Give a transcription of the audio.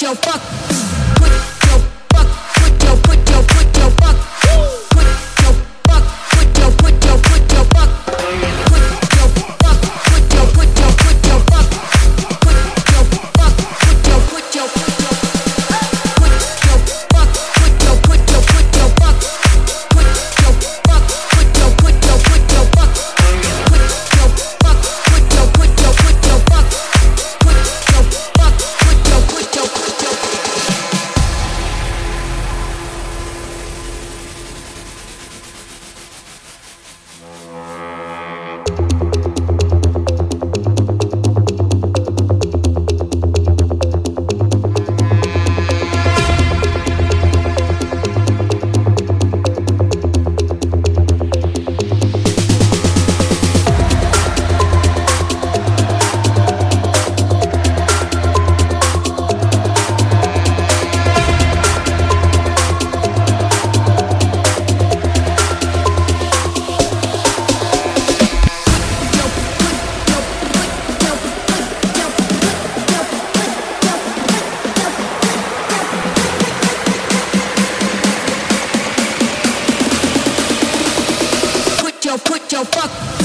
your fuck. your fuck.